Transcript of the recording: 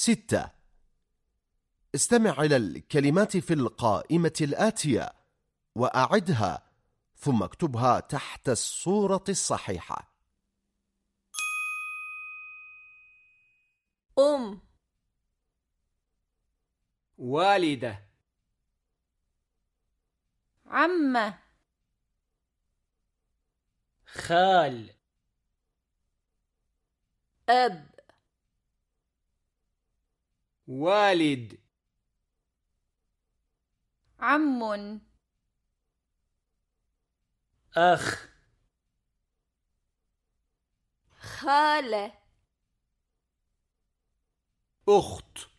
ستة. استمع إلى الكلمات في القائمة الآتية وأعدها ثم اكتبها تحت الصورة الصحيحة. أم. والدة. عمة. خال. أب. والد. عم. أخ. خالة. أخت.